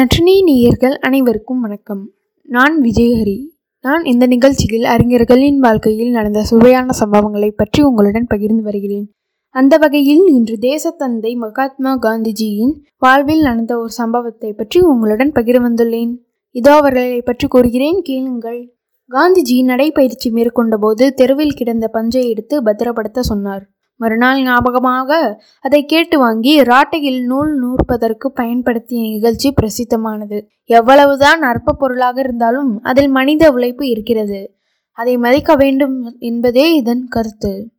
நற்றினை நேயர்கள் அனைவருக்கும் வணக்கம். நான் விஜயஹரி. நான் இந்த நிகழ்ச்சியில் அறிஞர்களின் வாழ்க்கையில் நடந்த சுவையான சம்பவங்களை பற்றி உங்களுடன் பகிர்ந்து வருகிறேன். அந்த வகையில் இன்று தேசத்தந்தை மகாத்மா காந்திஜியின் வாழ்வில் நடந்த ஒரு சம்பவத்தை பற்றி உங்களுடன் பகிர வந்துள்ளேன். இதோ அவர்களை பற்றி கூறுகிறேன் கேளுங்கள். காந்திஜி நடைபயிற்சி மேற்கொண்டபோது தெருவில் கிடந்த பஞ்சை எடுத்து பத்திரப்படுத்த சொன்னார். மறுநாள் ஞாபகமாக அதை கேட்டு வாங்கி ராட்டையில் நூல் நூற்பதற்கு பயன்படுத்திய நிகழ்ச்சி பிரசித்தமானது. எவ்வளவுதான் அற்ப பொருளாக இருந்தாலும் அதில் மனித உழைப்பு இருக்கிறது. அதை மதிக்க வேண்டும் என்பதே இதன் கருத்து.